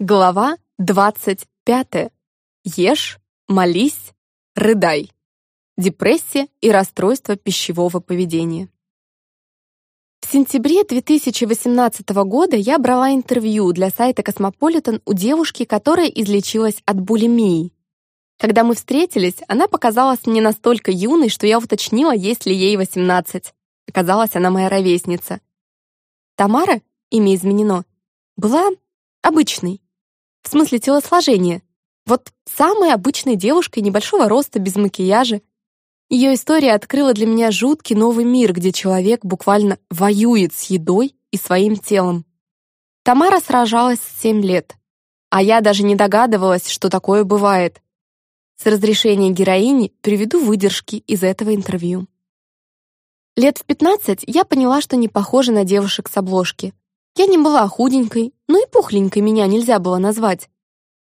Глава 25. Ешь, молись, рыдай. Депрессия и расстройство пищевого поведения. В сентябре 2018 года я брала интервью для сайта Cosmopolitan у девушки, которая излечилась от булимии. Когда мы встретились, она показалась мне настолько юной, что я уточнила, есть ли ей 18. Оказалась она моя ровесница. Тамара, имя изменено, была обычной, в смысле телосложения. Вот самой обычной девушкой небольшого роста, без макияжа. Ее история открыла для меня жуткий новый мир, где человек буквально воюет с едой и своим телом. Тамара сражалась с 7 лет, а я даже не догадывалась, что такое бывает. С разрешения героини приведу выдержки из этого интервью. Лет в 15 я поняла, что не похожа на девушек с обложки. Я не была худенькой, но и пухленькой меня нельзя было назвать.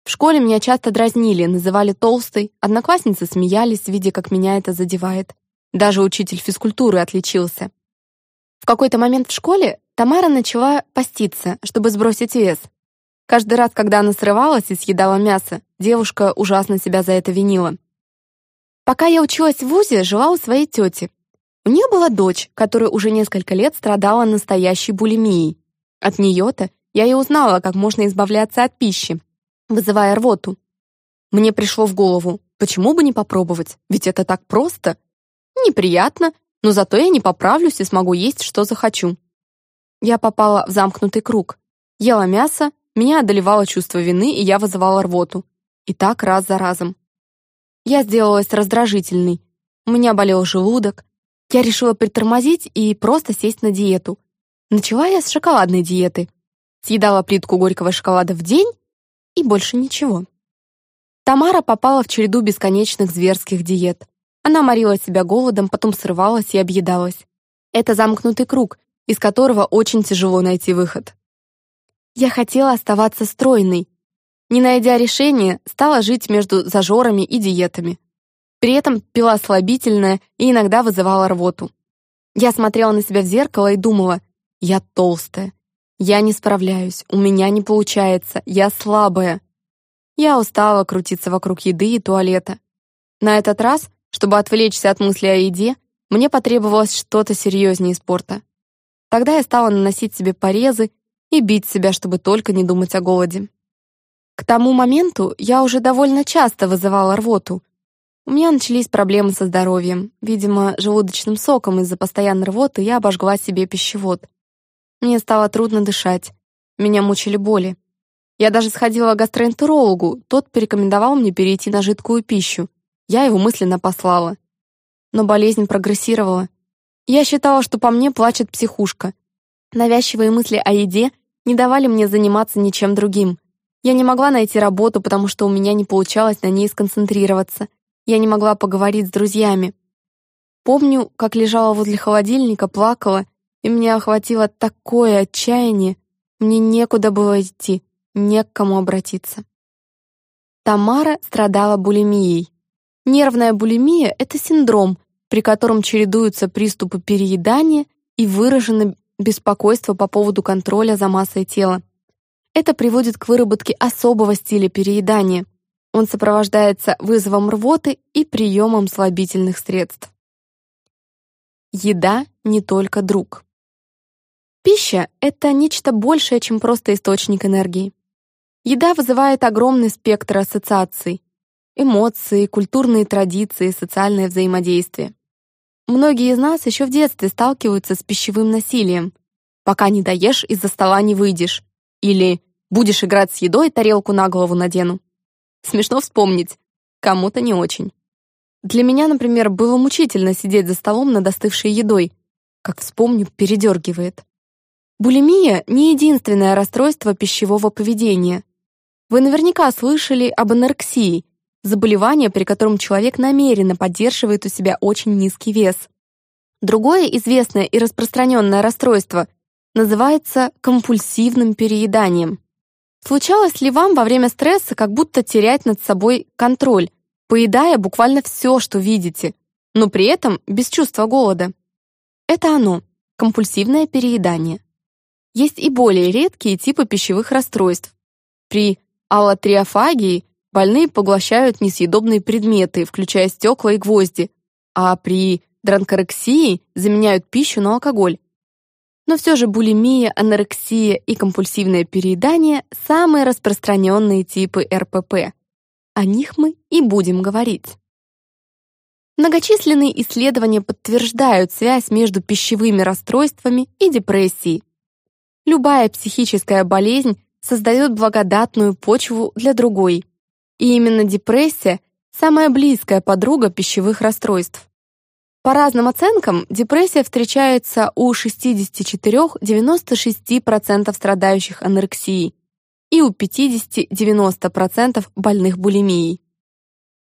В школе меня часто дразнили, называли толстой, одноклассницы смеялись, видя, как меня это задевает. Даже учитель физкультуры отличился. В какой-то момент в школе Тамара начала поститься, чтобы сбросить вес. Каждый раз, когда она срывалась и съедала мясо, девушка ужасно себя за это винила. Пока я училась в ВУЗе, жила у своей тети. У нее была дочь, которая уже несколько лет страдала настоящей булимией. От нее-то я и узнала, как можно избавляться от пищи, вызывая рвоту. Мне пришло в голову, почему бы не попробовать, ведь это так просто. Неприятно, но зато я не поправлюсь и смогу есть, что захочу. Я попала в замкнутый круг. Ела мясо, меня одолевало чувство вины, и я вызывала рвоту. И так раз за разом. Я сделалась раздражительной. У меня болел желудок. Я решила притормозить и просто сесть на диету. Начала я с шоколадной диеты. Съедала плитку горького шоколада в день и больше ничего. Тамара попала в череду бесконечных зверских диет. Она морила себя голодом, потом срывалась и объедалась. Это замкнутый круг, из которого очень тяжело найти выход. Я хотела оставаться стройной. Не найдя решения, стала жить между зажорами и диетами. При этом пила слабительное и иногда вызывала рвоту. Я смотрела на себя в зеркало и думала, я толстая. Я не справляюсь, у меня не получается, я слабая. Я устала крутиться вокруг еды и туалета. На этот раз, чтобы отвлечься от мысли о еде, мне потребовалось что-то серьезнее спорта. Тогда я стала наносить себе порезы и бить себя, чтобы только не думать о голоде. К тому моменту я уже довольно часто вызывала рвоту. У меня начались проблемы со здоровьем. Видимо, желудочным соком из-за постоянной рвоты я обожгла себе пищевод. Мне стало трудно дышать. Меня мучили боли. Я даже сходила к гастроэнтерологу, тот порекомендовал мне перейти на жидкую пищу. Я его мысленно послала. Но болезнь прогрессировала. Я считала, что по мне плачет психушка. Навязчивые мысли о еде не давали мне заниматься ничем другим. Я не могла найти работу, потому что у меня не получалось на ней сконцентрироваться. Я не могла поговорить с друзьями. Помню, как лежала возле холодильника, плакала и меня охватило такое отчаяние, мне некуда было идти, не к кому обратиться. Тамара страдала булимией. Нервная булимия — это синдром, при котором чередуются приступы переедания и выраженное беспокойство по поводу контроля за массой тела. Это приводит к выработке особого стиля переедания. Он сопровождается вызовом рвоты и приемом слабительных средств. Еда не только друг. Пища — это нечто большее, чем просто источник энергии. Еда вызывает огромный спектр ассоциаций, эмоции, культурные традиции, социальное взаимодействие. Многие из нас еще в детстве сталкиваются с пищевым насилием. Пока не доешь, из-за стола не выйдешь. Или будешь играть с едой, тарелку на голову надену. Смешно вспомнить. Кому-то не очень. Для меня, например, было мучительно сидеть за столом над остывшей едой. Как вспомню, передергивает. Булимия — не единственное расстройство пищевого поведения. Вы наверняка слышали об анорексии, заболевание, при котором человек намеренно поддерживает у себя очень низкий вес. Другое известное и распространенное расстройство называется компульсивным перееданием. Случалось ли вам во время стресса как будто терять над собой контроль, поедая буквально все, что видите, но при этом без чувства голода? Это оно, компульсивное переедание. Есть и более редкие типы пищевых расстройств. При аллотриофагии больные поглощают несъедобные предметы, включая стекла и гвозди, а при дранкорексии заменяют пищу на алкоголь. Но все же булимия, анорексия и компульсивное переедание – самые распространенные типы РПП. О них мы и будем говорить. Многочисленные исследования подтверждают связь между пищевыми расстройствами и депрессией. Любая психическая болезнь создает благодатную почву для другой. И именно депрессия – самая близкая подруга пищевых расстройств. По разным оценкам, депрессия встречается у 64-96% страдающих анорексией и у 50-90% больных булимией.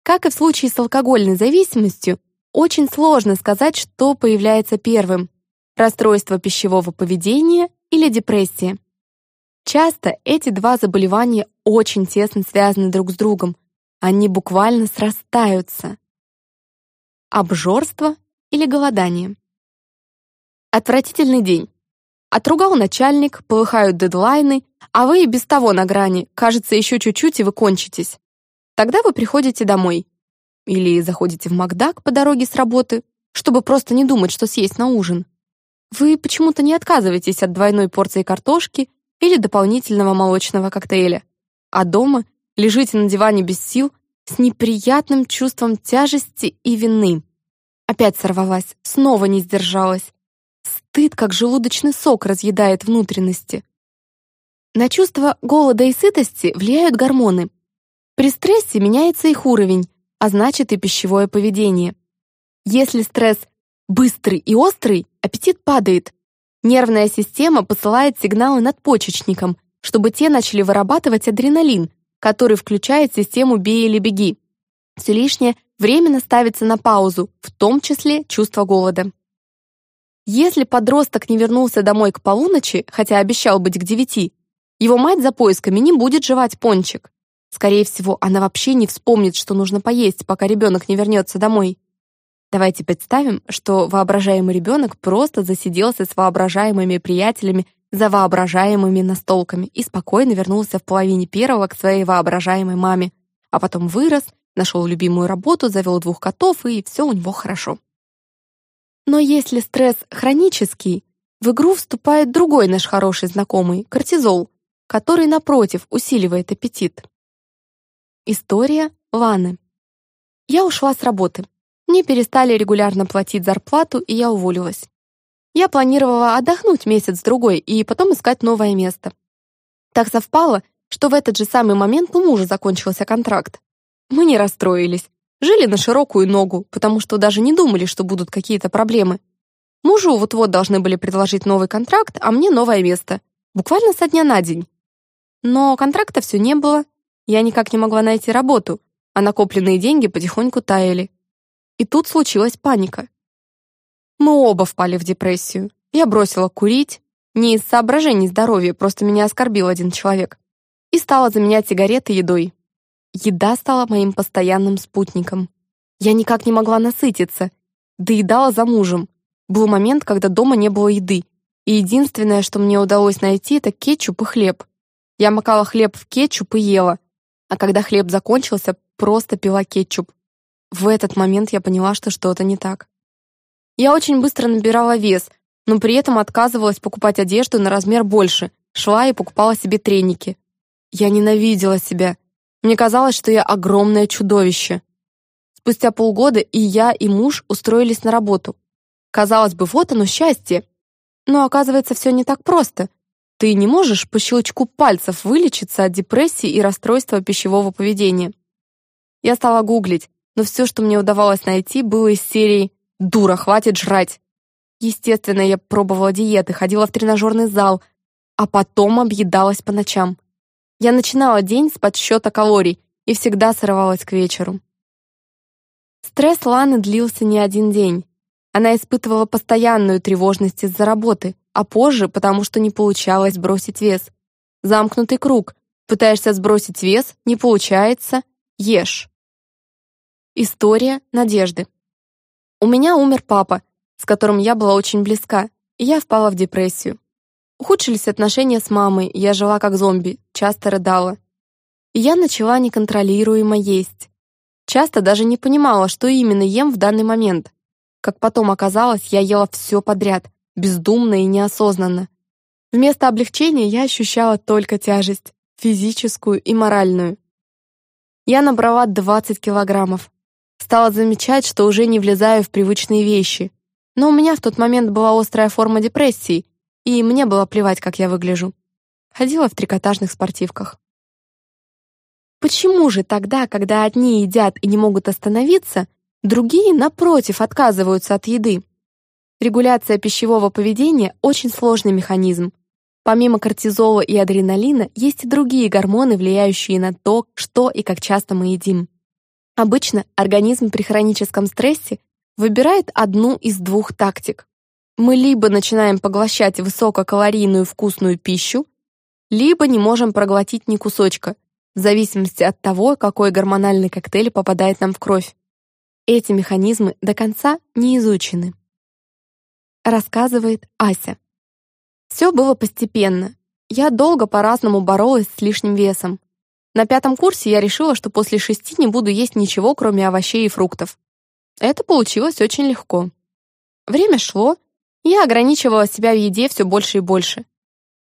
Как и в случае с алкогольной зависимостью, очень сложно сказать, что появляется первым – расстройство пищевого поведения или депрессия. Часто эти два заболевания очень тесно связаны друг с другом, они буквально срастаются. Обжорство или голодание. Отвратительный день. Отругал начальник, полыхают дедлайны, а вы и без того на грани, кажется, еще чуть-чуть, и вы кончитесь. Тогда вы приходите домой. Или заходите в Макдак по дороге с работы, чтобы просто не думать, что съесть на ужин. Вы почему-то не отказываетесь от двойной порции картошки или дополнительного молочного коктейля. А дома лежите на диване без сил с неприятным чувством тяжести и вины. Опять сорвалась, снова не сдержалась. Стыд, как желудочный сок, разъедает внутренности. На чувство голода и сытости влияют гормоны, при стрессе меняется их уровень, а значит и пищевое поведение. Если стресс быстрый и острый, аппетит падает. Нервная система посылает сигналы надпочечникам, чтобы те начали вырабатывать адреналин, который включает систему «бей или беги». Все лишнее временно ставится на паузу, в том числе чувство голода. Если подросток не вернулся домой к полуночи, хотя обещал быть к девяти, его мать за поисками не будет жевать пончик. Скорее всего, она вообще не вспомнит, что нужно поесть, пока ребенок не вернется домой. Давайте представим, что воображаемый ребенок просто засиделся с воображаемыми приятелями за воображаемыми настолками и спокойно вернулся в половине первого к своей воображаемой маме, а потом вырос, нашел любимую работу, завел двух котов, и все у него хорошо. Но если стресс хронический, в игру вступает другой наш хороший знакомый — кортизол, который, напротив, усиливает аппетит. История Ланы. Я ушла с работы. Мне перестали регулярно платить зарплату, и я уволилась. Я планировала отдохнуть месяц-другой и потом искать новое место. Так совпало, что в этот же самый момент у мужа закончился контракт. Мы не расстроились, жили на широкую ногу, потому что даже не думали, что будут какие-то проблемы. Мужу вот-вот должны были предложить новый контракт, а мне новое место. Буквально со дня на день. Но контракта все не было, я никак не могла найти работу, а накопленные деньги потихоньку таяли. И тут случилась паника. Мы оба впали в депрессию. Я бросила курить, не из соображений здоровья, просто меня оскорбил один человек, и стала заменять сигареты едой. Еда стала моим постоянным спутником. Я никак не могла насытиться, доедала за мужем. Был момент, когда дома не было еды, и единственное, что мне удалось найти, это кетчуп и хлеб. Я макала хлеб в кетчуп и ела, а когда хлеб закончился, просто пила кетчуп. В этот момент я поняла, что что-то не так. Я очень быстро набирала вес, но при этом отказывалась покупать одежду на размер больше, шла и покупала себе треники. Я ненавидела себя. Мне казалось, что я огромное чудовище. Спустя полгода и я, и муж устроились на работу. Казалось бы, вот оно счастье. Но оказывается, все не так просто. Ты не можешь по щелчку пальцев вылечиться от депрессии и расстройства пищевого поведения. Я стала гуглить, но все, что мне удавалось найти, было из серии «Дура, хватит жрать». Естественно, я пробовала диеты, ходила в тренажерный зал, а потом объедалась по ночам. Я начинала день с подсчета калорий и всегда срывалась к вечеру. Стресс Ланы длился не один день. Она испытывала постоянную тревожность из-за работы, а позже потому что не получалось сбросить вес. Замкнутый круг. Пытаешься сбросить вес, не получается, ешь. История надежды. У меня умер папа, с которым я была очень близка, и я впала в депрессию. Ухудшились отношения с мамой, я жила как зомби, часто рыдала. и я начала неконтролируемо есть. Часто даже не понимала, что именно ем в данный момент. Как потом оказалось, я ела все подряд, бездумно и неосознанно. Вместо облегчения я ощущала только тяжесть, физическую и моральную. Я набрала 20 килограммов. Стала замечать, что уже не влезаю в привычные вещи. Но у меня в тот момент была острая форма депрессии, и мне было плевать, как я выгляжу. Ходила в трикотажных спортивках. Почему же тогда, когда одни едят и не могут остановиться, другие, напротив, отказываются от еды? Регуляция пищевого поведения – очень сложный механизм. Помимо кортизола и адреналина, есть и другие гормоны, влияющие на то, что и как часто мы едим. Обычно организм при хроническом стрессе выбирает одну из двух тактик. Мы либо начинаем поглощать высококалорийную вкусную пищу, либо не можем проглотить ни кусочка, в зависимости от того, какой гормональный коктейль попадает нам в кровь. Эти механизмы до конца не изучены. Рассказывает Ася. Все было постепенно. Я долго по-разному боролась с лишним весом. На пятом курсе я решила, что после шести не буду есть ничего, кроме овощей и фруктов. Это получилось очень легко. Время шло, я ограничивала себя в еде все больше и больше.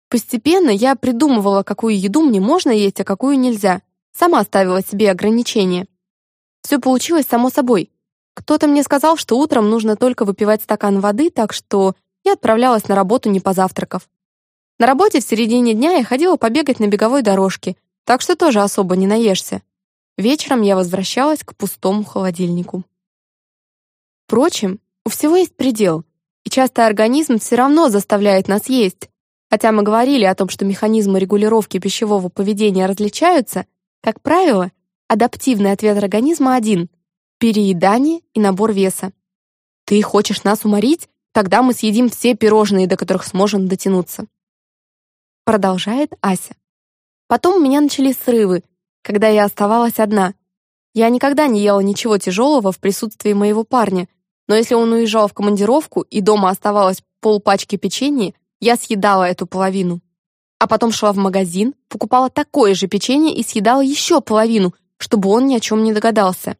Постепенно я придумывала, какую еду мне можно есть, а какую нельзя. Сама ставила себе ограничения. Все получилось само собой. Кто-то мне сказал, что утром нужно только выпивать стакан воды, так что я отправлялась на работу не позавтракав. На работе в середине дня я ходила побегать на беговой дорожке, так что тоже особо не наешься. Вечером я возвращалась к пустому холодильнику. Впрочем, у всего есть предел, и часто организм все равно заставляет нас есть, Хотя мы говорили о том, что механизмы регулировки пищевого поведения различаются, как правило, адаптивный ответ организма один — переедание и набор веса. Ты хочешь нас уморить? Тогда мы съедим все пирожные, до которых сможем дотянуться. Продолжает Ася. Потом у меня начались срывы, когда я оставалась одна. Я никогда не ела ничего тяжелого в присутствии моего парня, но если он уезжал в командировку и дома оставалось полпачки печенья, я съедала эту половину. А потом шла в магазин, покупала такое же печенье и съедала еще половину, чтобы он ни о чем не догадался.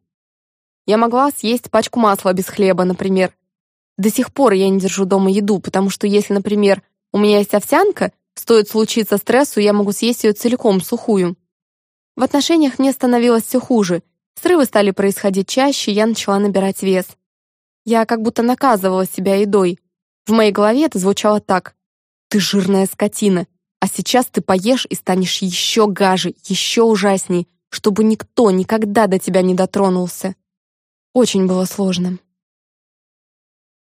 Я могла съесть пачку масла без хлеба, например. До сих пор я не держу дома еду, потому что если, например, у меня есть овсянка, стоит случиться стрессу, я могу съесть ее целиком, сухую. В отношениях мне становилось все хуже. Срывы стали происходить чаще, я начала набирать вес. Я как будто наказывала себя едой. В моей голове это звучало так. Ты жирная скотина, а сейчас ты поешь и станешь еще гаже, еще ужасней, чтобы никто никогда до тебя не дотронулся. Очень было сложно.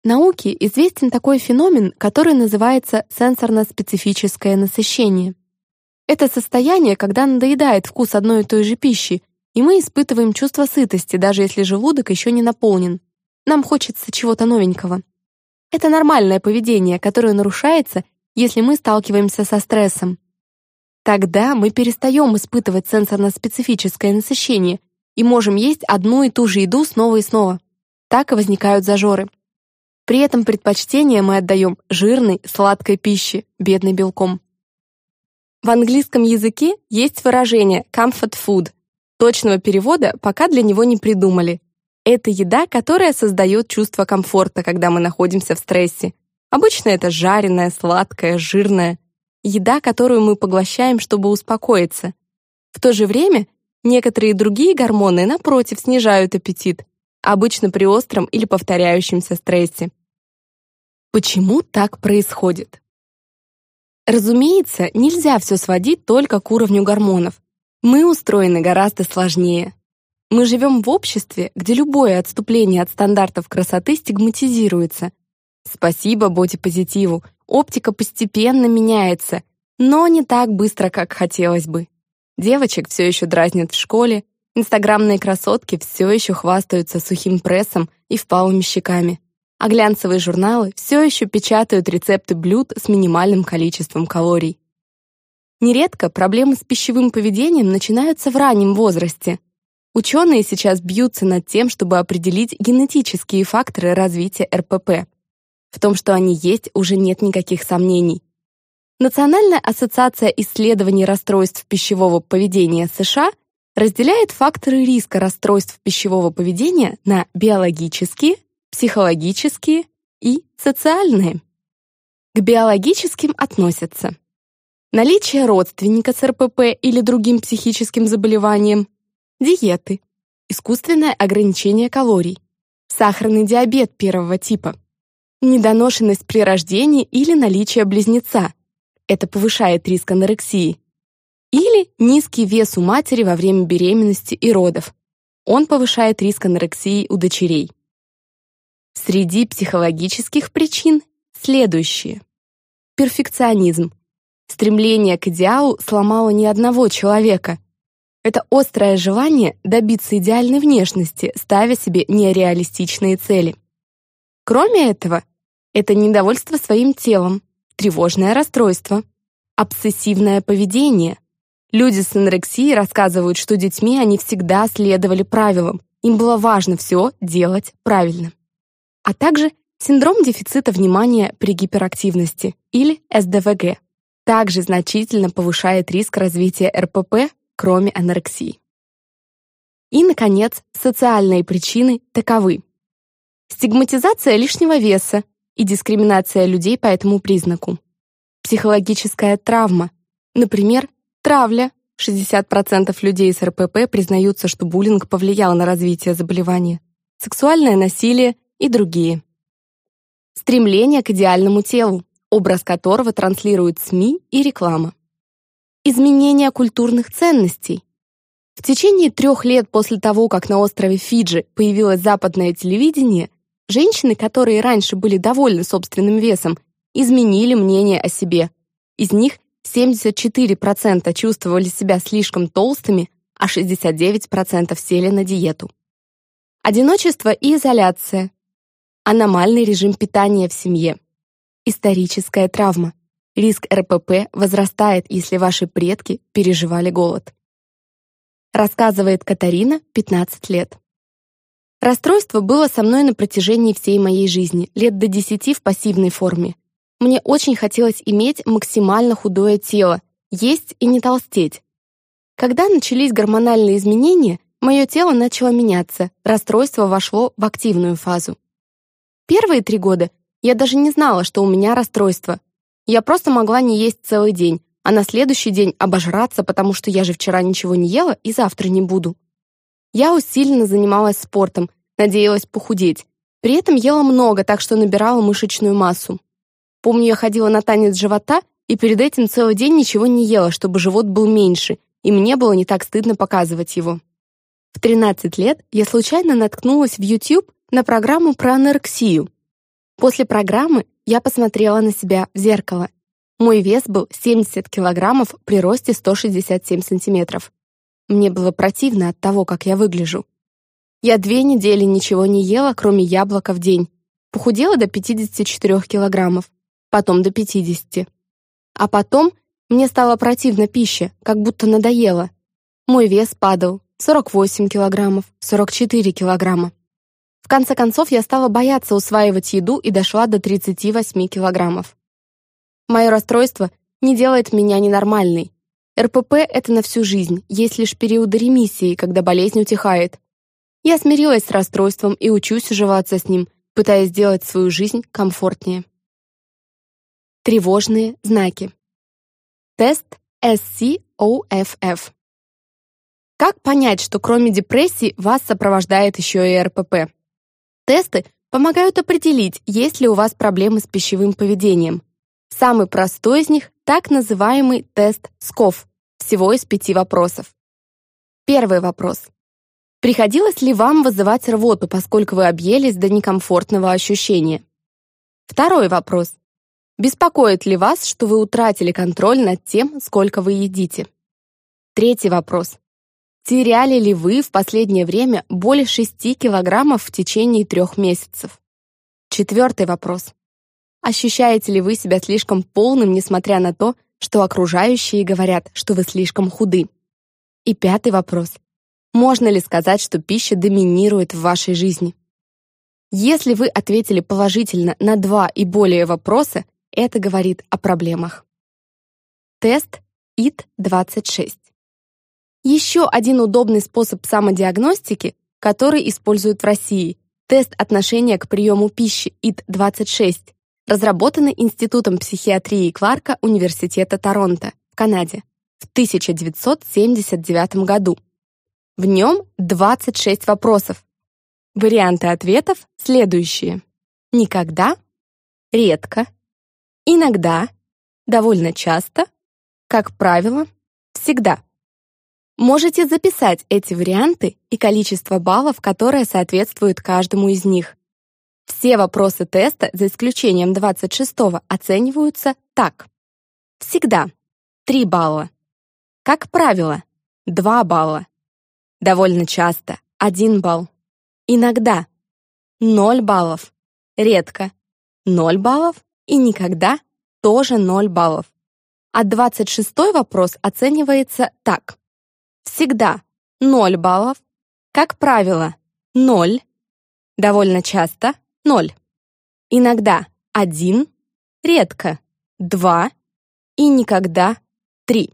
Науке известен такой феномен, который называется сенсорно-специфическое насыщение. Это состояние, когда надоедает вкус одной и той же пищи, и мы испытываем чувство сытости, даже если желудок еще не наполнен. Нам хочется чего-то новенького. Это нормальное поведение, которое нарушается, если мы сталкиваемся со стрессом. Тогда мы перестаем испытывать сенсорно-специфическое насыщение и можем есть одну и ту же еду снова и снова. Так и возникают зажоры. При этом предпочтение мы отдаем жирной, сладкой пище, бедной белком. В английском языке есть выражение comfort food. Точного перевода пока для него не придумали. Это еда, которая создает чувство комфорта, когда мы находимся в стрессе. Обычно это жареная, сладкая, жирная. Еда, которую мы поглощаем, чтобы успокоиться. В то же время некоторые другие гормоны, напротив, снижают аппетит, обычно при остром или повторяющемся стрессе. Почему так происходит? Разумеется, нельзя все сводить только к уровню гормонов. Мы устроены гораздо сложнее. Мы живем в обществе, где любое отступление от стандартов красоты стигматизируется, Спасибо бодипозитиву, оптика постепенно меняется, но не так быстро, как хотелось бы. Девочек все еще дразнят в школе, инстаграмные красотки все еще хвастаются сухим прессом и впалыми щеками, а глянцевые журналы все еще печатают рецепты блюд с минимальным количеством калорий. Нередко проблемы с пищевым поведением начинаются в раннем возрасте. Ученые сейчас бьются над тем, чтобы определить генетические факторы развития РПП. В том, что они есть, уже нет никаких сомнений. Национальная ассоциация исследований расстройств пищевого поведения США разделяет факторы риска расстройств пищевого поведения на биологические, психологические и социальные. К биологическим относятся наличие родственника с РПП или другим психическим заболеванием, диеты, искусственное ограничение калорий, сахарный диабет первого типа, недоношенность при рождении или наличие близнеца. Это повышает риск анорексии. Или низкий вес у матери во время беременности и родов. Он повышает риск анорексии у дочерей. Среди психологических причин следующие. Перфекционизм. Стремление к идеалу сломало ни одного человека. Это острое желание добиться идеальной внешности, ставя себе нереалистичные цели. Кроме этого, это недовольство своим телом, тревожное расстройство, обсессивное поведение. Люди с анорексией рассказывают, что детьми они всегда следовали правилам, им было важно все делать правильно. А также синдром дефицита внимания при гиперактивности или СДВГ также значительно повышает риск развития РПП, кроме анорексии. И, наконец, социальные причины таковы. Стигматизация лишнего веса, и дискриминация людей по этому признаку. Психологическая травма, например, травля. 60% людей с РПП признаются, что буллинг повлиял на развитие заболевания. Сексуальное насилие и другие. Стремление к идеальному телу, образ которого транслируют СМИ и реклама. Изменение культурных ценностей. В течение трех лет после того, как на острове Фиджи появилось западное телевидение, Женщины, которые раньше были довольны собственным весом, изменили мнение о себе. Из них 74% чувствовали себя слишком толстыми, а 69% сели на диету. Одиночество и изоляция. Аномальный режим питания в семье. Историческая травма. Риск РПП возрастает, если ваши предки переживали голод. Рассказывает Катарина, 15 лет. Расстройство было со мной на протяжении всей моей жизни, лет до десяти в пассивной форме. Мне очень хотелось иметь максимально худое тело, есть и не толстеть. Когда начались гормональные изменения, мое тело начало меняться, расстройство вошло в активную фазу. Первые три года я даже не знала, что у меня расстройство. Я просто могла не есть целый день, а на следующий день обожраться, потому что я же вчера ничего не ела и завтра не буду. Я усиленно занималась спортом, надеялась похудеть. При этом ела много, так что набирала мышечную массу. Помню, я ходила на танец живота и перед этим целый день ничего не ела, чтобы живот был меньше, и мне было не так стыдно показывать его. В 13 лет я случайно наткнулась в YouTube на программу про анорексию. После программы я посмотрела на себя в зеркало. Мой вес был 70 килограммов при росте 167 сантиметров. Мне было противно от того, как я выгляжу. Я две недели ничего не ела, кроме яблока в день. Похудела до 54 килограммов, потом до 50. А потом мне стало противно пища, как будто надоело. Мой вес падал. 48 килограммов, 44 килограмма. В конце концов, я стала бояться усваивать еду и дошла до 38 килограммов. Мое расстройство не делает меня ненормальной. РПП — это на всю жизнь, есть лишь периоды ремиссии, когда болезнь утихает. Я смирилась с расстройством и учусь уживаться с ним, пытаясь сделать свою жизнь комфортнее. Тревожные знаки. Тест SCOFF. Как понять, что кроме депрессии вас сопровождает еще и РПП? Тесты помогают определить, есть ли у вас проблемы с пищевым поведением. Самый простой из них — так называемый тест СКОФ, всего из пяти вопросов. Первый вопрос. Приходилось ли вам вызывать рвоту, поскольку вы объелись до некомфортного ощущения? Второй вопрос. Беспокоит ли вас, что вы утратили контроль над тем, сколько вы едите? Третий вопрос. Теряли ли вы в последнее время более 6 килограммов в течение трех месяцев? Четвертый вопрос. Ощущаете ли вы себя слишком полным, несмотря на то, что окружающие говорят, что вы слишком худы? И пятый вопрос. Можно ли сказать, что пища доминирует в вашей жизни? Если вы ответили положительно на два и более вопроса, это говорит о проблемах. Тест ИТ-26. Еще один удобный способ самодиагностики, который используют в России – тест отношения к приему пищи ИТ-26, разработанный Институтом психиатрии Кларка Университета Торонто в Канаде в 1979 году. В нем 26 вопросов. Варианты ответов следующие. Никогда, редко, иногда, довольно часто, как правило, всегда. Можете записать эти варианты и количество баллов, которое соответствует каждому из них. Все вопросы теста, за исключением 26-го, оцениваются так. Всегда 3 балла. Как правило, 2 балла. Довольно часто 1 балл. Иногда 0 баллов. Редко 0 баллов и никогда тоже 0 баллов. А 26 вопрос оценивается так. Всегда 0 баллов. Как правило, 0. Довольно часто 0. Иногда 1, редко 2 и никогда 3.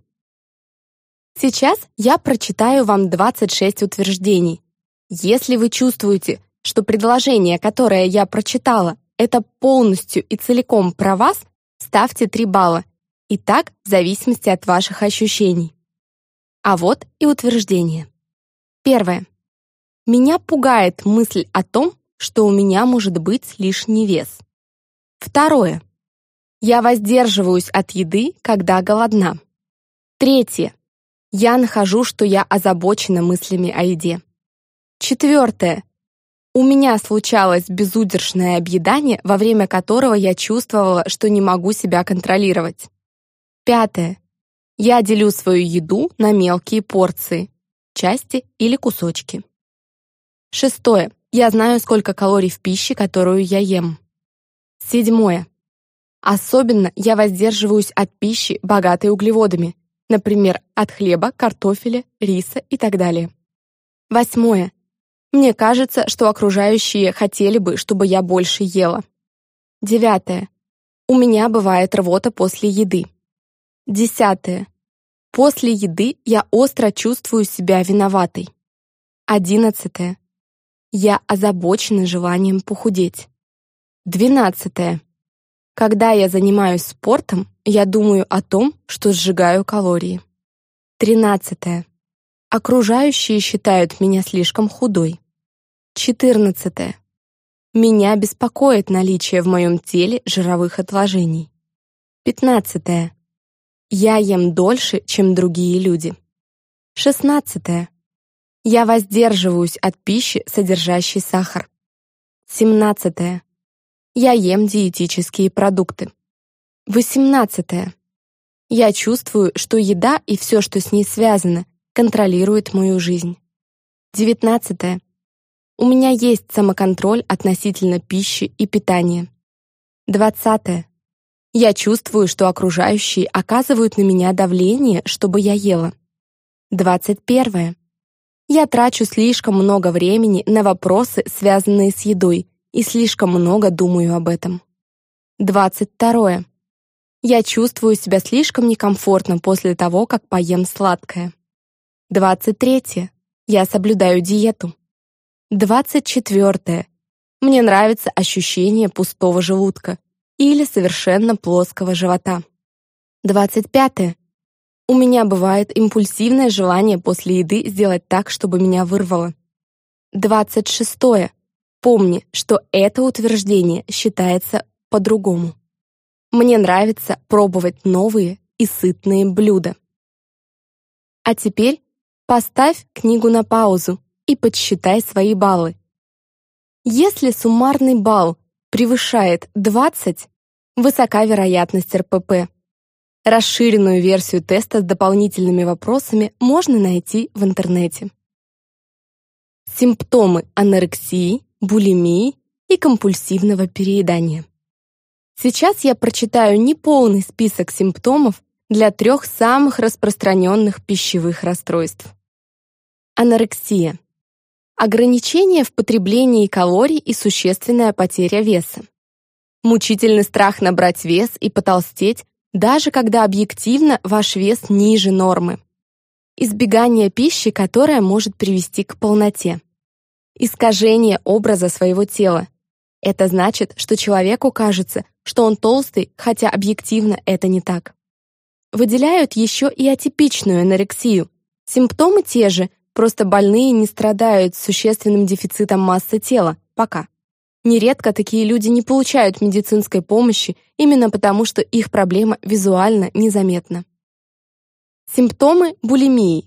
Сейчас я прочитаю вам 26 утверждений. Если вы чувствуете, что предложение, которое я прочитала, это полностью и целиком про вас, ставьте 3 балла. И так в зависимости от ваших ощущений. А вот и утверждение. Первое. Меня пугает мысль о том, что у меня может быть лишний вес. Второе. Я воздерживаюсь от еды, когда голодна. Третье. Я нахожу, что я озабочена мыслями о еде. Четвертое. У меня случалось безудержное объедание, во время которого я чувствовала, что не могу себя контролировать. Пятое. Я делю свою еду на мелкие порции, части или кусочки. Шестое. Я знаю, сколько калорий в пище, которую я ем. Седьмое. Особенно я воздерживаюсь от пищи, богатой углеводами, например, от хлеба, картофеля, риса и так далее. Восьмое. Мне кажется, что окружающие хотели бы, чтобы я больше ела. Девятое. У меня бывает рвота после еды. Десятое. После еды я остро чувствую себя виноватой. Одиннадцатое. Я озабочена желанием похудеть. Двенадцатое. Когда я занимаюсь спортом, я думаю о том, что сжигаю калории. Тринадцатое. Окружающие считают меня слишком худой. Четырнадцатое. Меня беспокоит наличие в моем теле жировых отложений. Пятнадцатое. Я ем дольше, чем другие люди. Шестнадцатое. Я воздерживаюсь от пищи, содержащей сахар. Семнадцатое. Я ем диетические продукты. Восемнадцатое. Я чувствую, что еда и все, что с ней связано, контролирует мою жизнь. Девятнадцатое. У меня есть самоконтроль относительно пищи и питания. Двадцатое. Я чувствую, что окружающие оказывают на меня давление, чтобы я ела. Двадцать первое. Я трачу слишком много времени на вопросы, связанные с едой, и слишком много думаю об этом. Двадцать второе. Я чувствую себя слишком некомфортно после того, как поем сладкое. 23. Я соблюдаю диету. 24. Мне нравится ощущение пустого желудка или совершенно плоского живота. 25. У меня бывает импульсивное желание после еды сделать так, чтобы меня вырвало. 26. Помни, что это утверждение считается по-другому. Мне нравится пробовать новые и сытные блюда. А теперь Поставь книгу на паузу и подсчитай свои баллы. Если суммарный балл превышает 20, высока вероятность РПП. Расширенную версию теста с дополнительными вопросами можно найти в интернете. Симптомы анорексии, булимии и компульсивного переедания. Сейчас я прочитаю неполный список симптомов для трех самых распространенных пищевых расстройств. Анорексия. Ограничение в потреблении калорий и существенная потеря веса. Мучительный страх набрать вес и потолстеть, даже когда объективно ваш вес ниже нормы. избегание пищи, которая может привести к полноте. Искажение образа своего тела. Это значит, что человеку кажется, что он толстый, хотя объективно это не так. Выделяют еще и атипичную анорексию. Симптомы те же, просто больные не страдают существенным дефицитом массы тела, пока. Нередко такие люди не получают медицинской помощи именно потому, что их проблема визуально незаметна. Симптомы булимии.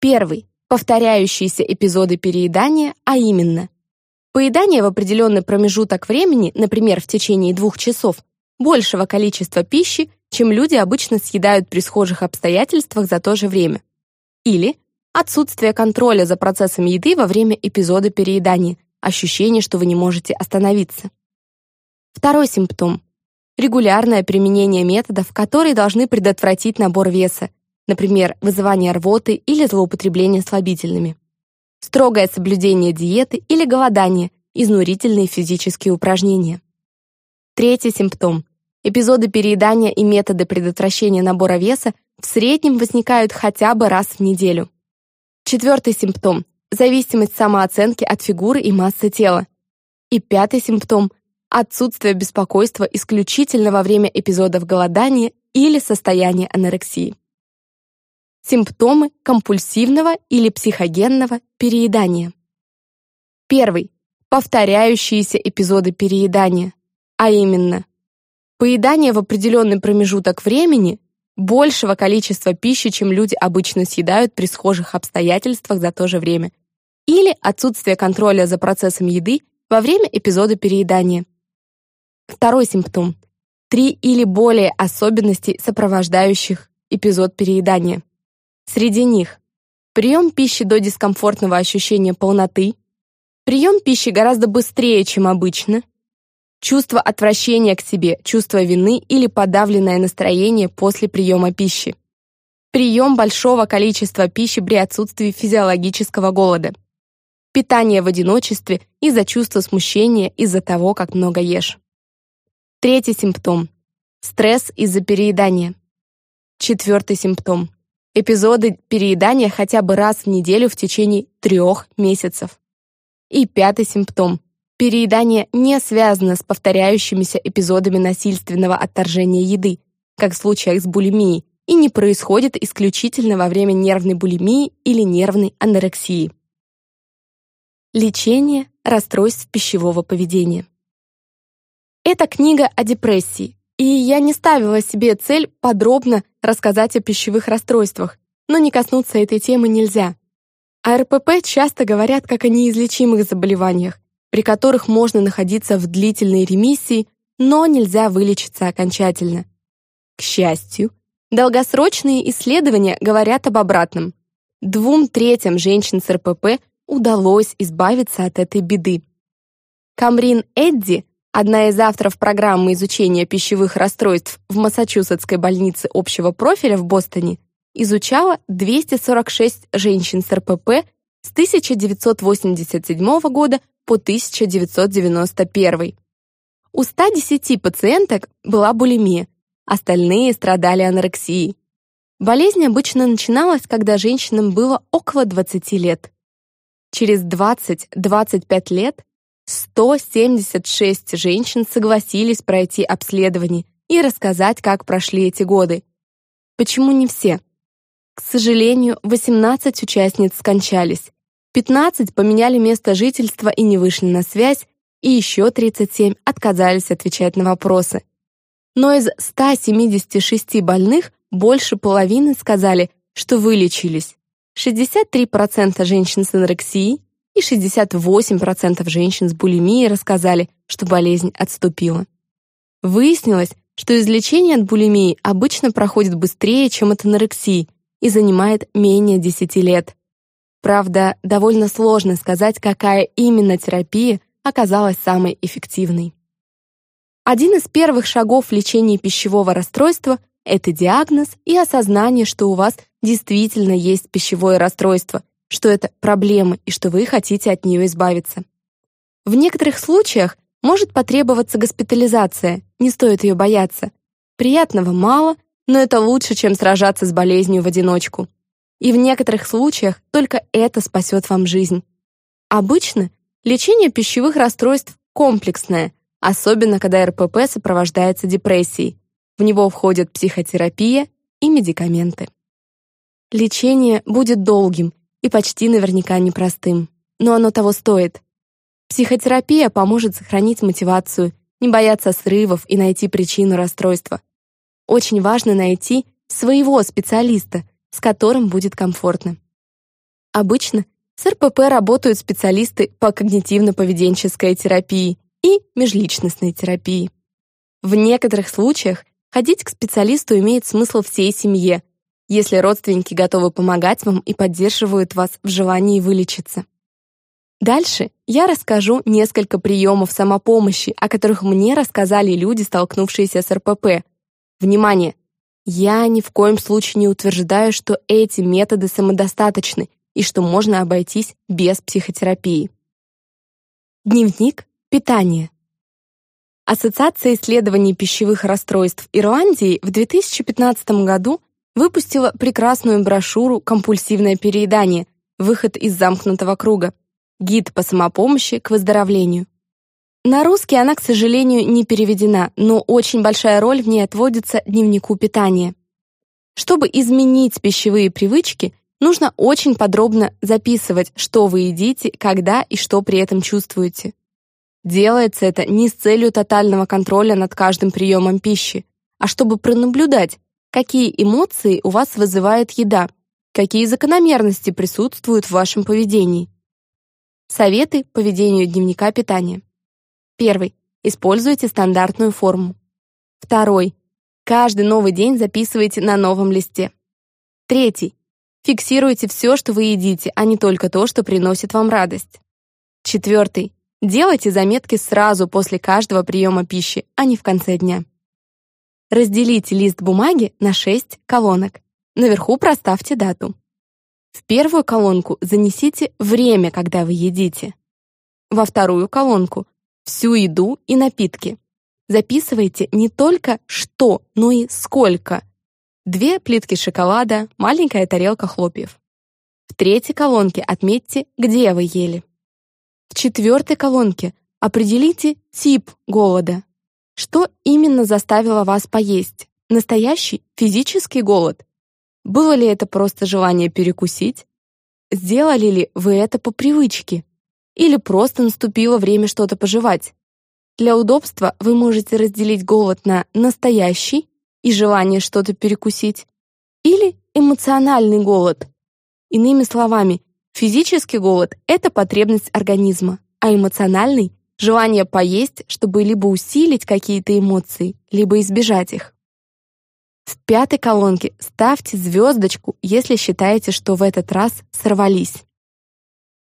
Первый. Повторяющиеся эпизоды переедания, а именно поедание в определенный промежуток времени, например, в течение двух часов, большего количества пищи, чем люди обычно съедают при схожих обстоятельствах за то же время. Или отсутствие контроля за процессом еды во время эпизода переедания, ощущение, что вы не можете остановиться. Второй симптом – регулярное применение методов, которые должны предотвратить набор веса, например, вызывание рвоты или злоупотребление слабительными. Строгое соблюдение диеты или голодание, изнурительные физические упражнения. Третий симптом. Эпизоды переедания и методы предотвращения набора веса в среднем возникают хотя бы раз в неделю. Четвертый симптом – зависимость самооценки от фигуры и массы тела. И пятый симптом – отсутствие беспокойства исключительно во время эпизодов голодания или состояния анорексии. Симптомы компульсивного или психогенного переедания. Первый. Повторяющиеся эпизоды переедания, а именно поедание в определенный промежуток времени большего количества пищи, чем люди обычно съедают при схожих обстоятельствах за то же время, или отсутствие контроля за процессом еды во время эпизода переедания. Второй симптом. Три или более особенностей, сопровождающих эпизод переедания. Среди них прием пищи до дискомфортного ощущения полноты, прием пищи гораздо быстрее, чем обычно, чувство отвращения к себе, чувство вины или подавленное настроение после приема пищи, прием большого количества пищи при отсутствии физиологического голода, питание в одиночестве из-за чувства смущения из-за того, как много ешь. Третий симптом – стресс из-за переедания. Четвертый симптом эпизоды переедания хотя бы раз в неделю в течение трех месяцев. И пятый симптом. Переедание не связано с повторяющимися эпизодами насильственного отторжения еды, как в случаях с булимией, и не происходит исключительно во время нервной булимии или нервной анорексии. Лечение расстройств пищевого поведения. Это книга о депрессии, и я не ставила себе цель подробно рассказать о пищевых расстройствах, но не коснуться этой темы нельзя. О РПП часто говорят как о неизлечимых заболеваниях, при которых можно находиться в длительной ремиссии, но нельзя вылечиться окончательно. К счастью, долгосрочные исследования говорят об обратном. Двум третям женщин с РПП удалось избавиться от этой беды. Камрин Эдди Одна из авторов программы изучения пищевых расстройств в Массачусетской больнице общего профиля в Бостоне изучала 246 женщин с РПП с 1987 года по 1991. У 110 пациенток была булимия, остальные страдали анорексией. Болезнь обычно начиналась, когда женщинам было около 20 лет. Через 20-25 лет 176 женщин согласились пройти обследование и рассказать, как прошли эти годы. Почему не все? К сожалению, 18 участниц скончались, 15 поменяли место жительства и не вышли на связь, и еще 37 отказались отвечать на вопросы. Но из 176 больных больше половины сказали, что вылечились. 63% женщин с анорексией, и 68% женщин с булимией рассказали, что болезнь отступила. Выяснилось, что излечение от булимии обычно проходит быстрее, чем от анорексии, и занимает менее 10 лет. Правда, довольно сложно сказать, какая именно терапия оказалась самой эффективной. Один из первых шагов в лечении пищевого расстройства – это диагноз и осознание, что у вас действительно есть пищевое расстройство, что это проблема и что вы хотите от нее избавиться. В некоторых случаях может потребоваться госпитализация, не стоит ее бояться. Приятного мало, но это лучше, чем сражаться с болезнью в одиночку. И в некоторых случаях только это спасет вам жизнь. Обычно лечение пищевых расстройств комплексное, особенно когда РПП сопровождается депрессией. В него входят психотерапия и медикаменты. Лечение будет долгим и почти наверняка непростым, но оно того стоит. Психотерапия поможет сохранить мотивацию, не бояться срывов и найти причину расстройства. Очень важно найти своего специалиста, с которым будет комфортно. Обычно с РПП работают специалисты по когнитивно-поведенческой терапии и межличностной терапии. В некоторых случаях ходить к специалисту имеет смысл всей семье, если родственники готовы помогать вам и поддерживают вас в желании вылечиться. Дальше я расскажу несколько приемов самопомощи, о которых мне рассказали люди, столкнувшиеся с РПП. Внимание! Я ни в коем случае не утверждаю, что эти методы самодостаточны и что можно обойтись без психотерапии. Дневник питания. Ассоциация исследований пищевых расстройств Ирландии в 2015 году выпустила прекрасную брошюру «Компульсивное переедание. Выход из замкнутого круга», Гид по самопомощи к выздоровлению. На русский она, к сожалению, не переведена, но очень большая роль в ней отводится дневнику питания. Чтобы изменить пищевые привычки, нужно очень подробно записывать, что вы едите, когда и что при этом чувствуете. Делается это не с целью тотального контроля над каждым приемом пищи, а чтобы пронаблюдать, какие эмоции у вас вызывает еда, какие закономерности присутствуют в вашем поведении. Советы по ведению дневника питания. Первый. Используйте стандартную форму. Второй. Каждый новый день записывайте на новом листе. Третий. Фиксируйте все, что вы едите, а не только то, что приносит вам радость. Четвертый. Делайте заметки сразу после каждого приема пищи, а не в конце дня. Разделите лист бумаги на 6 колонок. Наверху проставьте дату. В первую колонку занесите время, когда вы едите. Во вторую колонку — всю еду и напитки. Записывайте не только что, но и сколько. Две плитки шоколада, маленькая тарелка хлопьев. В третьей колонке отметьте, где вы ели. В четвертой колонке определите тип голода. Что именно заставило вас поесть? Настоящий физический голод было ли это просто желание перекусить? Сделали ли вы это по привычке? Или просто наступило время что-то пожевать? Для удобства вы можете разделить голод на настоящий и желание что-то перекусить, или эмоциональный голод. Иными словами, физический голод — это потребность организма, а эмоциональный — желание поесть, чтобы либо усилить какие-то эмоции, либо избежать их. В пятой колонке ставьте звездочку, если считаете, что в этот раз сорвались.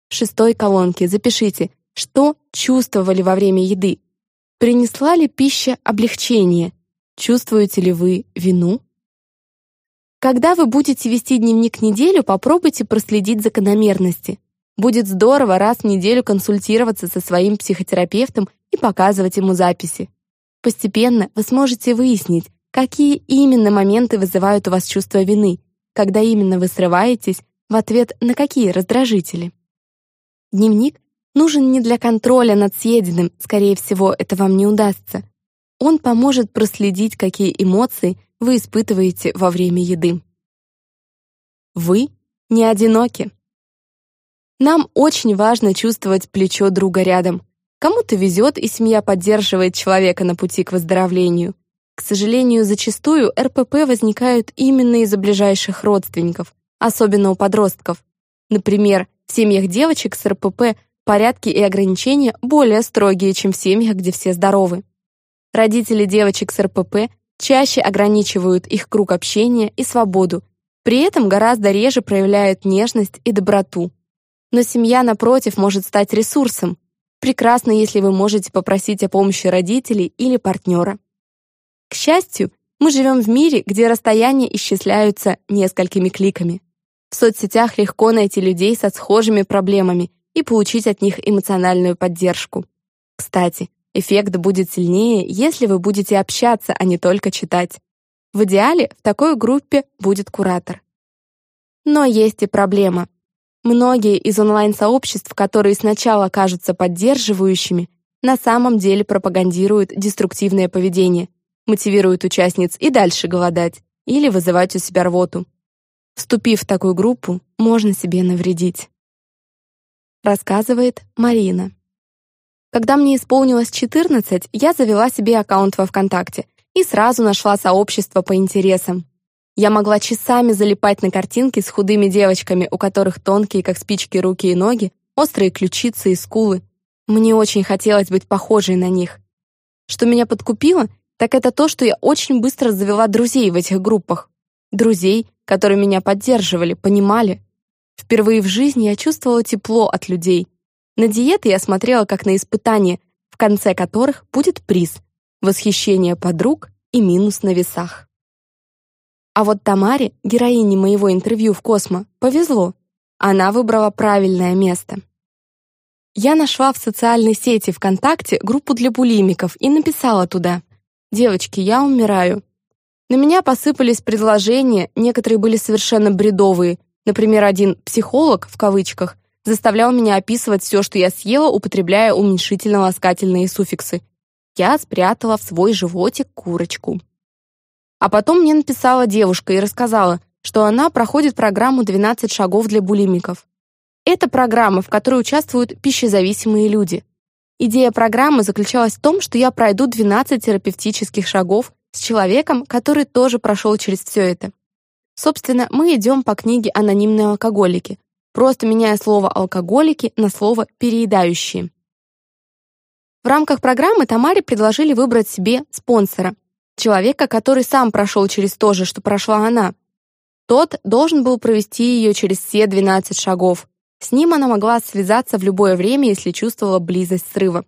В шестой колонке запишите, что чувствовали во время еды. Принесла ли пища облегчение? Чувствуете ли вы вину? Когда вы будете вести дневник неделю, попробуйте проследить закономерности. Будет здорово раз в неделю консультироваться со своим психотерапевтом и показывать ему записи. Постепенно вы сможете выяснить, Какие именно моменты вызывают у вас чувство вины? Когда именно вы срываетесь? В ответ на какие раздражители? Дневник нужен не для контроля над съеденным, скорее всего, это вам не удастся. Он поможет проследить, какие эмоции вы испытываете во время еды. Вы не одиноки. Нам очень важно чувствовать плечо друга рядом. Кому-то везет, и семья поддерживает человека на пути к выздоровлению. К сожалению, зачастую РПП возникают именно из-за ближайших родственников, особенно у подростков. Например, в семьях девочек с РПП порядки и ограничения более строгие, чем в семьях, где все здоровы. Родители девочек с РПП чаще ограничивают их круг общения и свободу, при этом гораздо реже проявляют нежность и доброту. Но семья, напротив, может стать ресурсом. Прекрасно, если вы можете попросить о помощи родителей или партнера. К счастью, мы живем в мире, где расстояния исчисляются несколькими кликами. В соцсетях легко найти людей со схожими проблемами и получить от них эмоциональную поддержку. Кстати, эффект будет сильнее, если вы будете общаться, а не только читать. В идеале в такой группе будет куратор. Но есть и проблема. Многие из онлайн-сообществ, которые сначала кажутся поддерживающими, на самом деле пропагандируют деструктивное поведение, мотивируют участниц и дальше голодать или вызывать у себя рвоту. Вступив в такую группу, можно себе навредить. Рассказывает Марина. Когда мне исполнилось 14, я завела себе аккаунт во ВКонтакте и сразу нашла сообщество по интересам. Я могла часами залипать на картинки с худыми девочками, у которых тонкие, как спички, руки и ноги, острые ключицы и скулы. Мне очень хотелось быть похожей на них. Что меня подкупило, так это то, что я очень быстро завела друзей в этих группах. Друзей, которые меня поддерживали, понимали. Впервые в жизни я чувствовала тепло от людей. На диеты я смотрела как на испытание, в конце которых будет приз — восхищение подруг и минус на весах. А вот Тамаре, героине моего интервью в Космо, повезло. Она выбрала правильное место. Я нашла в социальной сети ВКонтакте группу для булимиков и написала туда «Девочки, я умираю». На меня посыпались предложения, некоторые были совершенно бредовые. Например, один «психолог» в кавычках заставлял меня описывать все, что я съела, употребляя уменьшительно-ласкательные суффиксы. Я спрятала в свой животик курочку. А потом мне написала девушка и рассказала, что она проходит программу «12 шагов для булимиков». Это программа, в которой участвуют пищезависимые люди. Идея программы заключалась в том, что я пройду 12 терапевтических шагов с человеком, который тоже прошел через все это. Собственно, мы идем по книге «Анонимные алкоголики», просто меняя слово «алкоголики» на слово «переедающие». В рамках программы Тамаре предложили выбрать себе спонсора, человека, который сам прошел через то же, что прошла она. Тот должен был провести ее через все 12 шагов. С ним она могла связаться в любое время, если чувствовала близость срыва.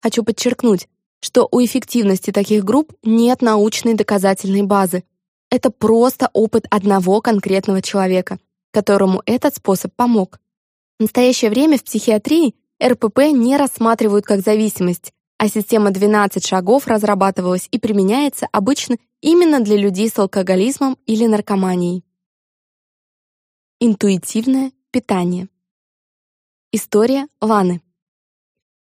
Хочу подчеркнуть, что у эффективности таких групп нет научной доказательной базы. Это просто опыт одного конкретного человека, которому этот способ помог. В настоящее время в психиатрии РПП не рассматривают как зависимость, а система 12 шагов разрабатывалась и применяется обычно именно для людей с алкоголизмом или наркоманией. Интуитивное питание. История Ланы.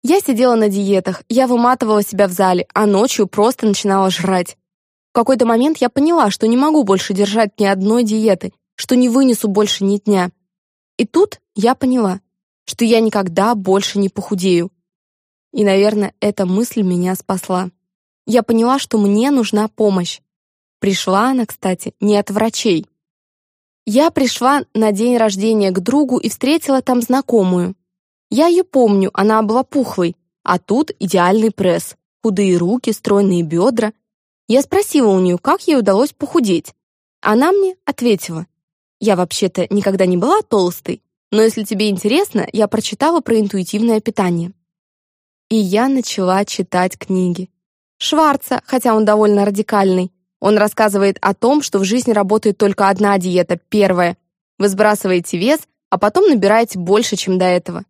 Я сидела на диетах, я выматывала себя в зале, а ночью просто начинала жрать. В какой-то момент я поняла, что не могу больше держать ни одной диеты, что не вынесу больше ни дня. И тут я поняла, что я никогда больше не похудею, и, наверное, эта мысль меня спасла. Я поняла, что мне нужна помощь. Пришла она, кстати, не от врачей. Я пришла на день рождения к другу и встретила там знакомую. Я ее помню, она была пухлой, а тут идеальный пресс, худые руки, стройные бедра. Я спросила у нее, как ей удалось похудеть. Она мне ответила, я вообще-то никогда не была толстой, но если тебе интересно, я прочитала про интуитивное питание и я начала читать книги. Шварца, хотя он довольно радикальный, он рассказывает о том, что в жизни работает только одна диета. Первая. Вы сбрасываете вес, а потом набираете больше, чем до этого.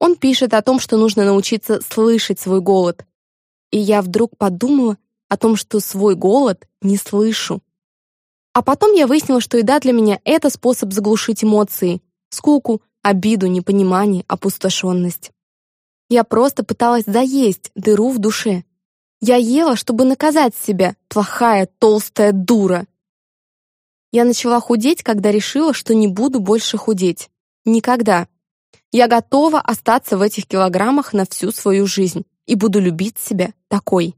Он пишет о том, что нужно научиться слышать свой голод. И я вдруг подумала о том, что свой голод не слышу. А потом я выяснила, что еда для меня — это способ заглушить эмоции, скуку, обиду, непонимание, опустошенность. Я просто пыталась заесть дыру в душе. Я ела, чтобы наказать себя, плохая, толстая дура. Я начала худеть, когда решила, что не буду больше худеть. Никогда. Я готова остаться в этих килограммах на всю свою жизнь и буду любить себя такой.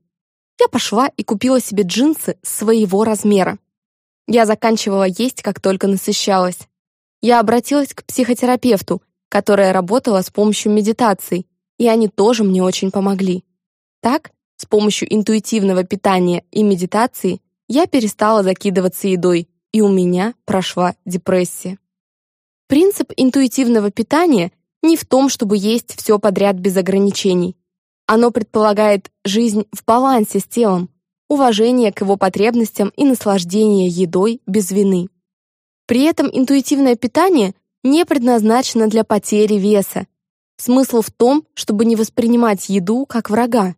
Я пошла и купила себе джинсы своего размера. Я заканчивала есть, как только насыщалась. Я обратилась к психотерапевту, которая работала с помощью медитации, и они тоже мне очень помогли. Так, с помощью интуитивного питания и медитации я перестала закидываться едой, и у меня прошла депрессия. Принцип интуитивного питания не в том, чтобы есть все подряд без ограничений. Оно предполагает жизнь в балансе с телом, уважение к его потребностям и наслаждение едой без вины. При этом интуитивное питание не предназначено для потери веса, Смысл в том, чтобы не воспринимать еду как врага.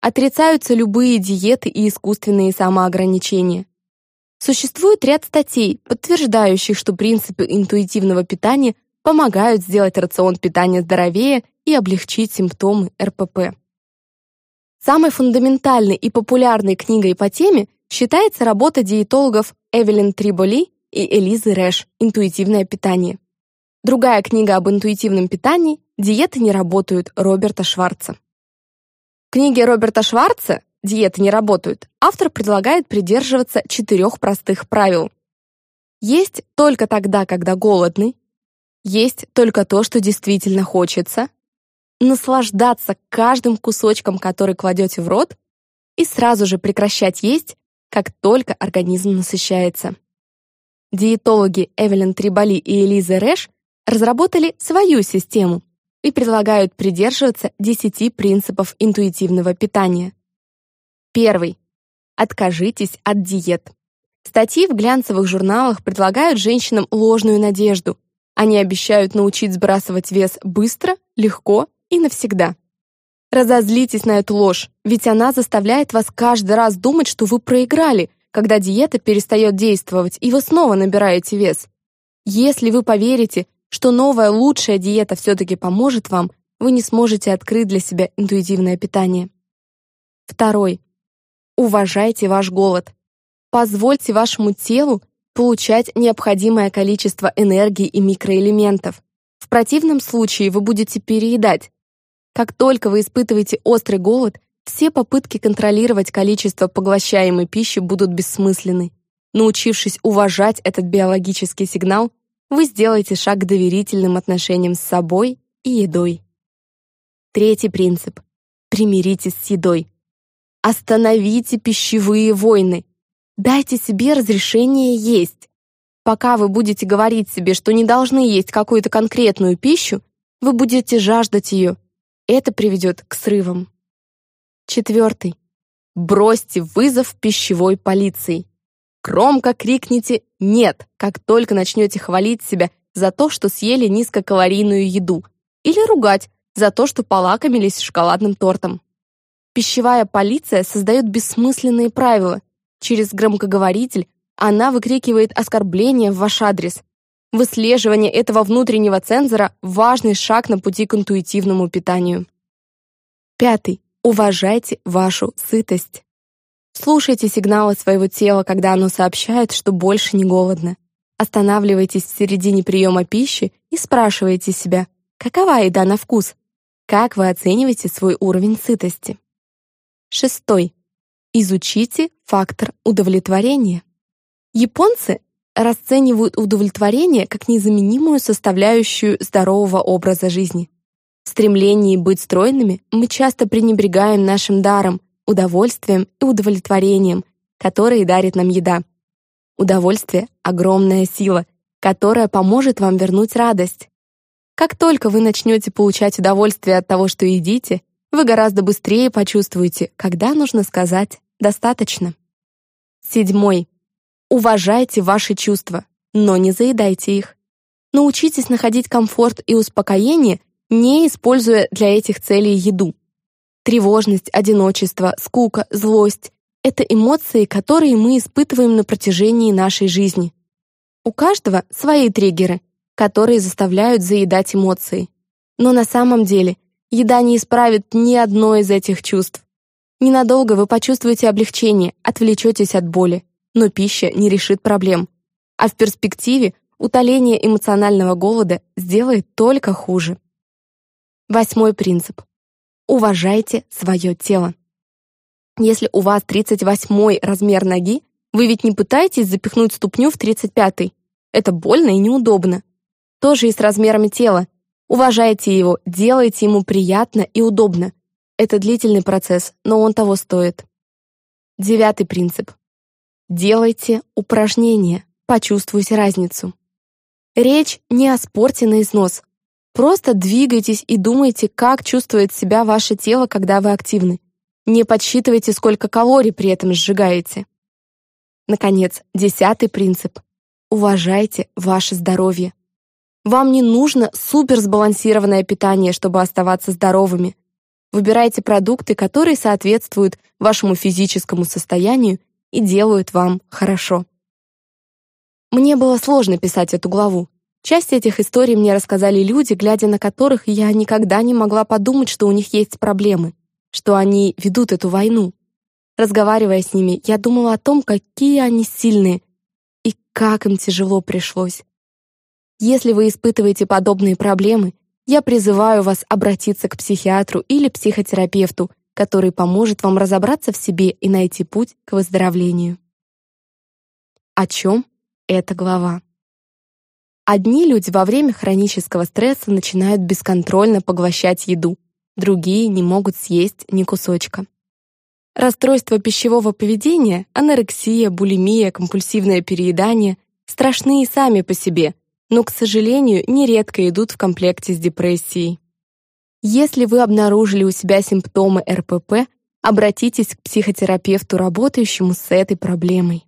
Отрицаются любые диеты и искусственные самоограничения. Существует ряд статей, подтверждающих, что принципы интуитивного питания помогают сделать рацион питания здоровее и облегчить симптомы РПП. Самой фундаментальной и популярной книгой по теме считается работа диетологов Эвелин Триболи и Элизы Рэш «Интуитивное питание». Другая книга об интуитивном питании «Диеты не работают» Роберта Шварца. В книге Роберта Шварца «Диеты не работают» автор предлагает придерживаться четырех простых правил. Есть только тогда, когда голодный, есть только то, что действительно хочется, наслаждаться каждым кусочком, который кладете в рот, и сразу же прекращать есть, как только организм насыщается. Диетологи Эвелин Трибали и Элиза Рэш разработали свою систему и предлагают придерживаться 10 принципов интуитивного питания. Первый. Откажитесь от диет. Статьи в глянцевых журналах предлагают женщинам ложную надежду. Они обещают научить сбрасывать вес быстро, легко и навсегда. Разозлитесь на эту ложь, ведь она заставляет вас каждый раз думать, что вы проиграли, когда диета перестает действовать, и вы снова набираете вес. Если вы поверите, что новая лучшая диета все-таки поможет вам, вы не сможете открыть для себя интуитивное питание. Второй. Уважайте ваш голод. Позвольте вашему телу получать необходимое количество энергии и микроэлементов. В противном случае вы будете переедать, как только вы испытываете острый голод, все попытки контролировать количество поглощаемой пищи будут бессмысленны. Научившись уважать этот биологический сигнал, вы сделаете шаг к доверительным отношениям с собой и едой. Третий принцип. Примиритесь с едой. Остановите пищевые войны. Дайте себе разрешение есть. Пока вы будете говорить себе, что не должны есть какую-то конкретную пищу, вы будете жаждать ее, это приведет к срывам. Четвертый. Бросьте вызов пищевой полиции. Громко крикните «нет», как только начнете хвалить себя за то, что съели низкокалорийную еду, или ругать за то, что полакомились шоколадным тортом. Пищевая полиция создает бессмысленные правила. Через громкоговоритель она выкрикивает оскорбления в ваш адрес, Выслеживание этого внутреннего цензора – важный шаг на пути к интуитивному питанию. Пятый. Уважайте вашу сытость. Слушайте сигналы своего тела, когда оно сообщает, что больше не голодно. Останавливайтесь в середине приема пищи и спрашивайте себя, какова еда на вкус? Как вы оцениваете свой уровень сытости? Шестой. Изучите фактор удовлетворения. Японцы расценивают удовлетворение как незаменимую составляющую здорового образа жизни. В стремлении быть стройными мы часто пренебрегаем нашим даром, удовольствием и удовлетворением, которые дарит нам еда. Удовольствие — огромная сила, которая поможет вам вернуть радость. Как только вы начнете получать удовольствие от того, что едите, вы гораздо быстрее почувствуете, когда нужно сказать «достаточно». Седьмой. Уважайте ваши чувства, но не заедайте их. Научитесь находить комфорт и успокоение, не используя для этих целей еду. Тревожность, одиночество, скука, злость — это эмоции, которые мы испытываем на протяжении нашей жизни. У каждого свои триггеры, которые заставляют заедать эмоции. Но на самом деле еда не исправит ни одно из этих чувств. Ненадолго вы почувствуете облегчение, отвлечетесь от боли но пища не решит проблем. А в перспективе утоление эмоционального голода сделает только хуже. Восьмой принцип. Уважайте свое тело. Если у вас 38 размер ноги, вы ведь не пытаетесь запихнуть ступню в 35-й. Это больно и неудобно. Тоже и с размерами тела. Уважайте его, делайте ему приятно и удобно. Это длительный процесс, но он того стоит. Девятый принцип. Делайте упражнения, почувствуйте разницу. Речь не о спорте на износ. Просто двигайтесь и думайте, как чувствует себя ваше тело, когда вы активны. Не подсчитывайте, сколько калорий при этом сжигаете. Наконец, десятый принцип. Уважайте ваше здоровье. Вам не нужно суперсбалансированное питание, чтобы оставаться здоровыми. Выбирайте продукты, которые соответствуют вашему физическому состоянию и делают вам хорошо. Мне было сложно писать эту главу. Часть этих историй мне рассказали люди, глядя на которых я никогда не могла подумать, что у них есть проблемы, что они ведут эту войну. Разговаривая с ними, я думала о том, какие они сильные и как им тяжело пришлось. Если вы испытываете подобные проблемы, я призываю вас обратиться к психиатру или психотерапевту, который поможет вам разобраться в себе и найти путь к выздоровлению. О чем эта глава? Одни люди во время хронического стресса начинают бесконтрольно поглощать еду, другие не могут съесть ни кусочка. Расстройства пищевого поведения, анорексия, булимия, компульсивное переедание страшны и сами по себе, но, к сожалению, нередко идут в комплекте с депрессией. Если вы обнаружили у себя симптомы РПП, обратитесь к психотерапевту, работающему с этой проблемой.